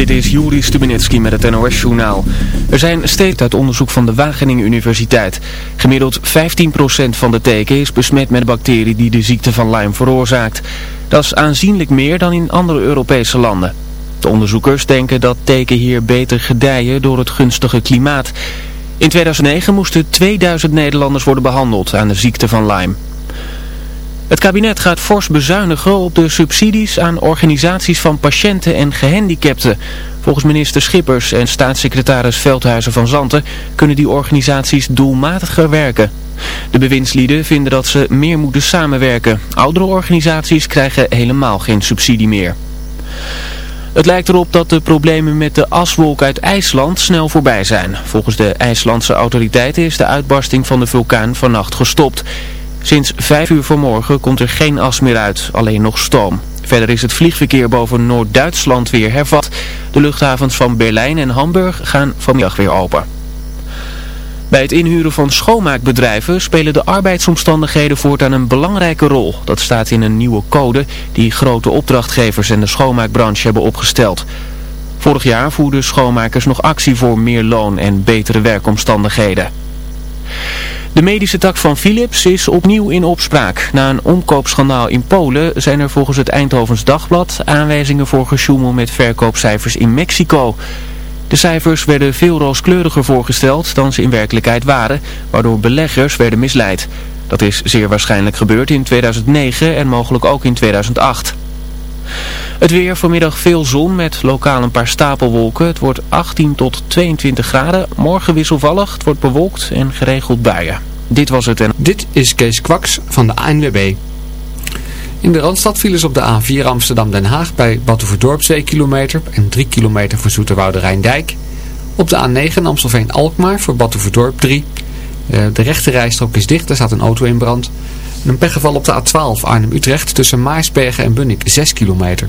Dit is Juri Stubenitski met het NOS-journaal. Er zijn steeds uit onderzoek van de Wageningen Universiteit. Gemiddeld 15% van de teken is besmet met de bacterie die de ziekte van Lyme veroorzaakt. Dat is aanzienlijk meer dan in andere Europese landen. De onderzoekers denken dat teken hier beter gedijen door het gunstige klimaat. In 2009 moesten 2000 Nederlanders worden behandeld aan de ziekte van Lyme. Het kabinet gaat fors bezuinigen op de subsidies aan organisaties van patiënten en gehandicapten. Volgens minister Schippers en staatssecretaris Veldhuizen van Zanten kunnen die organisaties doelmatiger werken. De bewindslieden vinden dat ze meer moeten samenwerken. Oudere organisaties krijgen helemaal geen subsidie meer. Het lijkt erop dat de problemen met de aswolk uit IJsland snel voorbij zijn. Volgens de IJslandse autoriteiten is de uitbarsting van de vulkaan vannacht gestopt. Sinds 5 uur vanmorgen komt er geen as meer uit, alleen nog stoom. Verder is het vliegverkeer boven Noord-Duitsland weer hervat. De luchthavens van Berlijn en Hamburg gaan vanmiddag weer open. Bij het inhuren van schoonmaakbedrijven spelen de arbeidsomstandigheden voortaan een belangrijke rol. Dat staat in een nieuwe code die grote opdrachtgevers en de schoonmaakbranche hebben opgesteld. Vorig jaar voerden schoonmakers nog actie voor meer loon en betere werkomstandigheden. De medische tak van Philips is opnieuw in opspraak. Na een omkoopschandaal in Polen zijn er volgens het Eindhovens Dagblad aanwijzingen voor gesjoemel met verkoopcijfers in Mexico. De cijfers werden veel rooskleuriger voorgesteld dan ze in werkelijkheid waren, waardoor beleggers werden misleid. Dat is zeer waarschijnlijk gebeurd in 2009 en mogelijk ook in 2008. Het weer vanmiddag veel zon met lokaal een paar stapelwolken. Het wordt 18 tot 22 graden. Morgen wisselvallig. Het wordt bewolkt en geregeld buien. Dit was het. Dit is Kees Kwaks van de ANWB. In de Randstad vielen op de A4 Amsterdam-Den Haag bij Batuverdorp 2 kilometer en 3 kilometer voor Zoeterwoude Rijndijk. Op de A9 Amstelveen-Alkmaar voor Batuverdorp 3. Eh, de rechte rijstrook is dicht, er staat een auto in brand. een pechgeval op de A12 Arnhem-Utrecht tussen Maarsbergen en Bunnik 6 kilometer.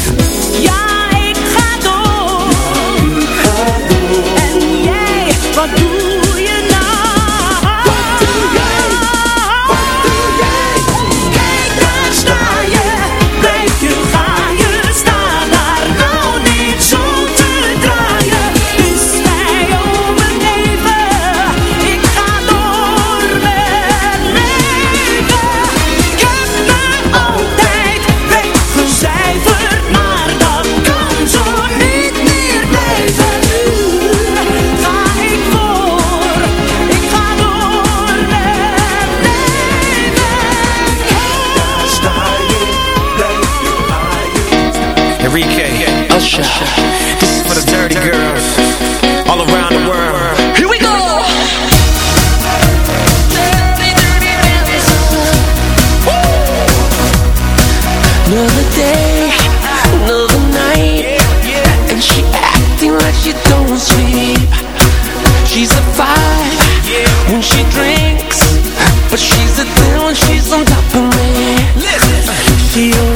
to you.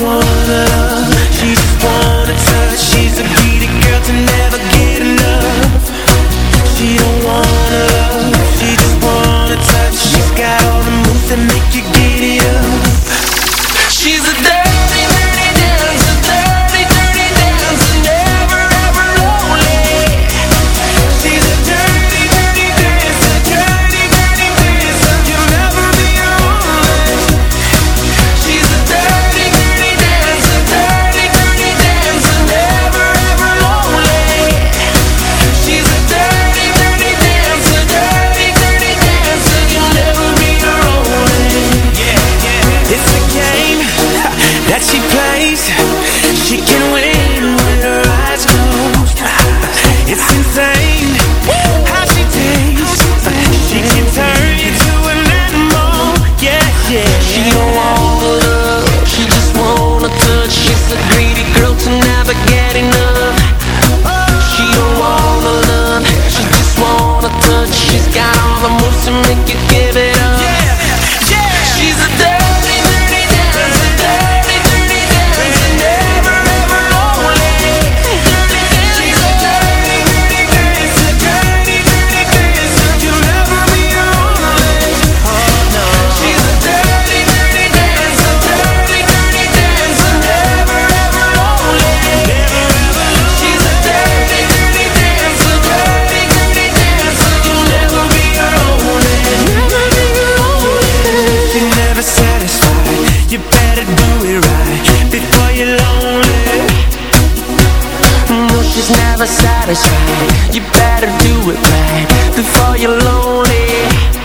You better do it right before you're lonely.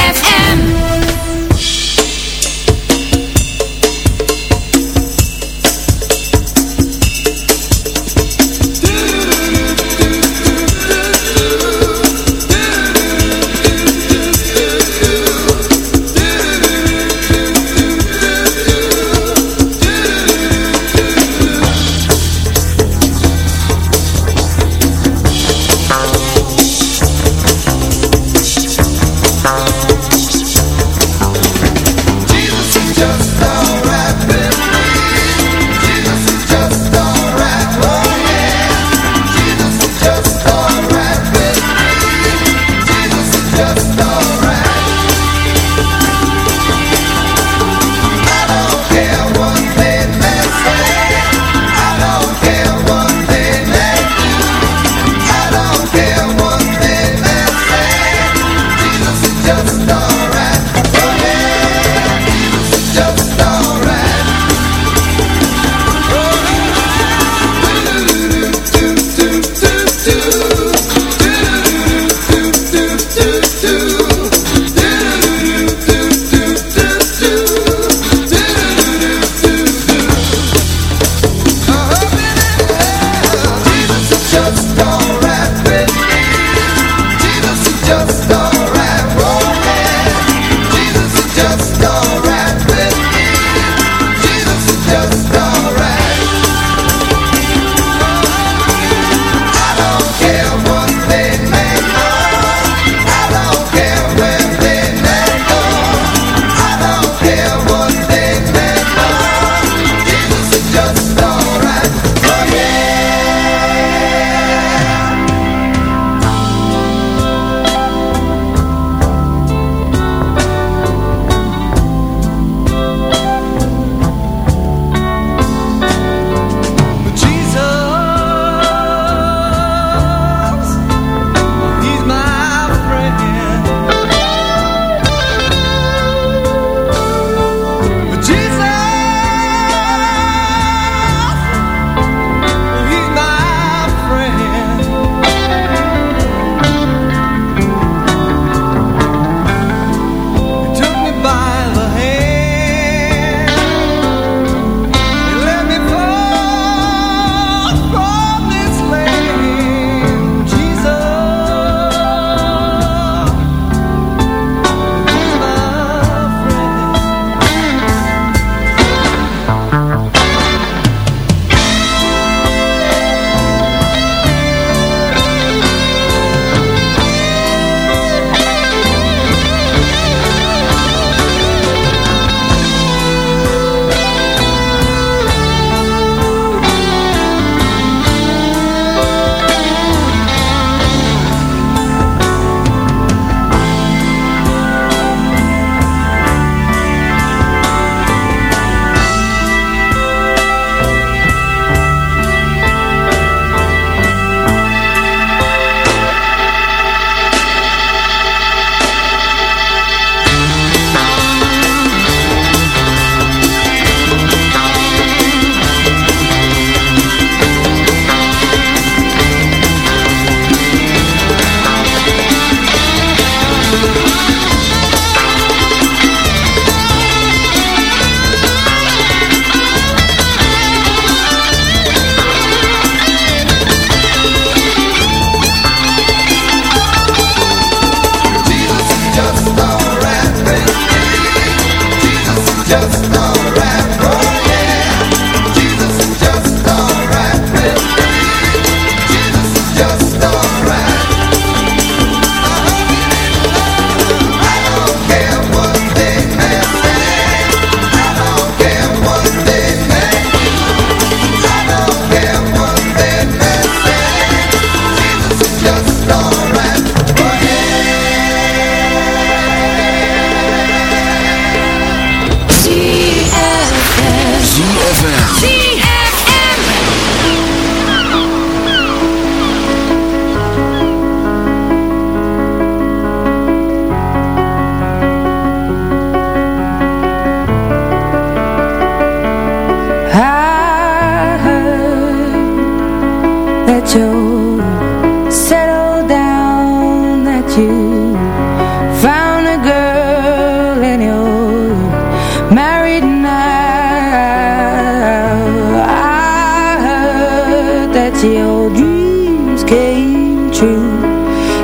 that your dreams came true.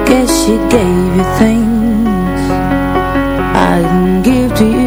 Guess she gave you things I didn't give to you.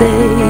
stay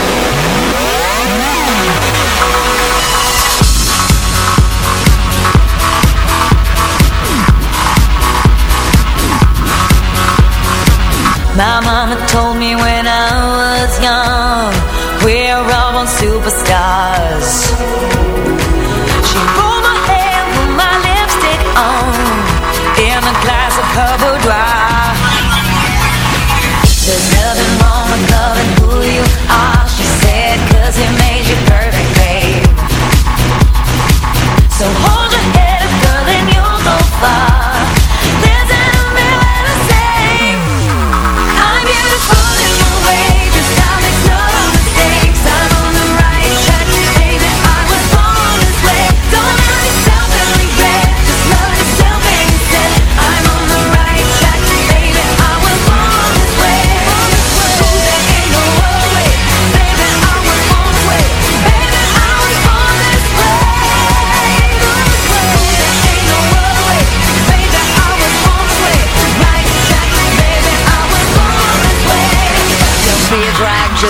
My mama told me when I was young We're all on superstars. She pulled my hair, put my lipstick on In a glass of Carbodrois There's nothing wrong with loving who you are She said, cause it made you perfect, babe. So hold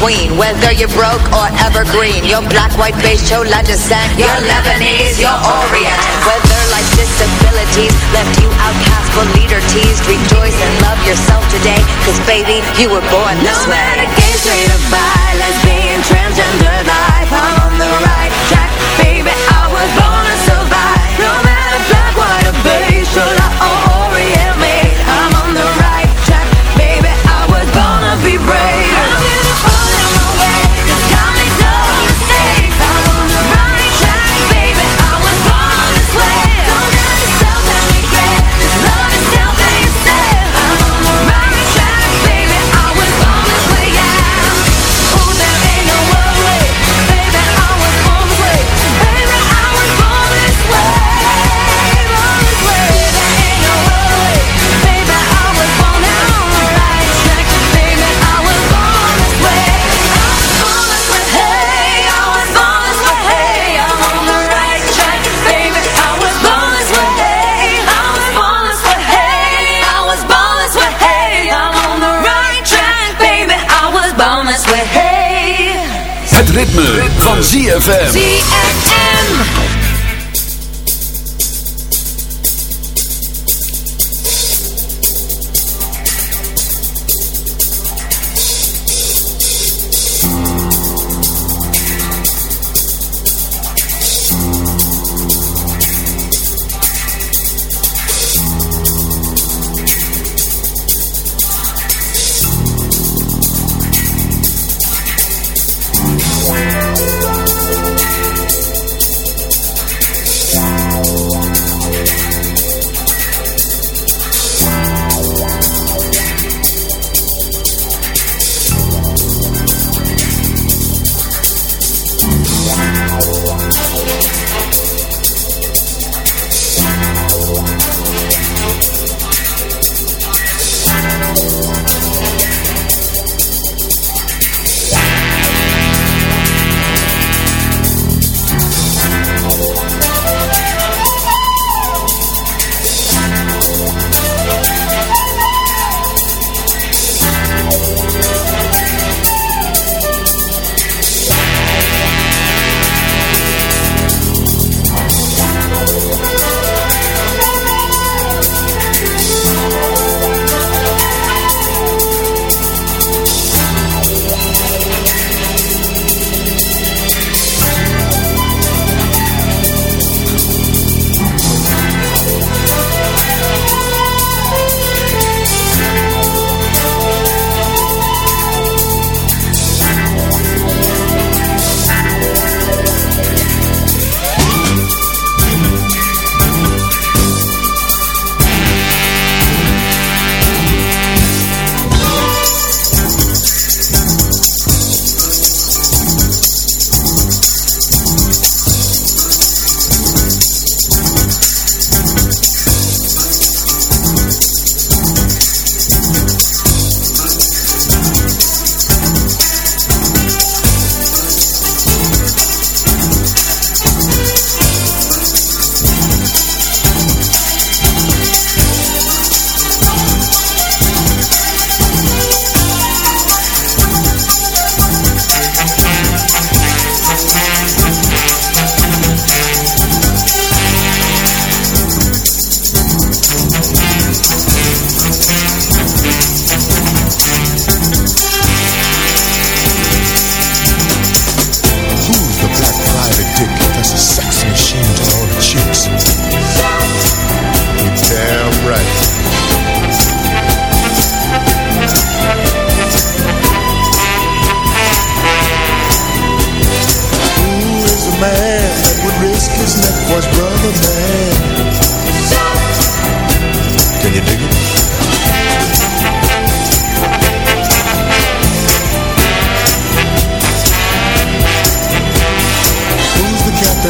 queen Whether you're broke or evergreen. Your black, white, beige, chola descent. Your Lebanese, your Orient. Whether life's disabilities Left you outcast for leader teased Rejoice and love yourself today. Cause baby, you were born this no way. No matter gay, ZFM.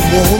and.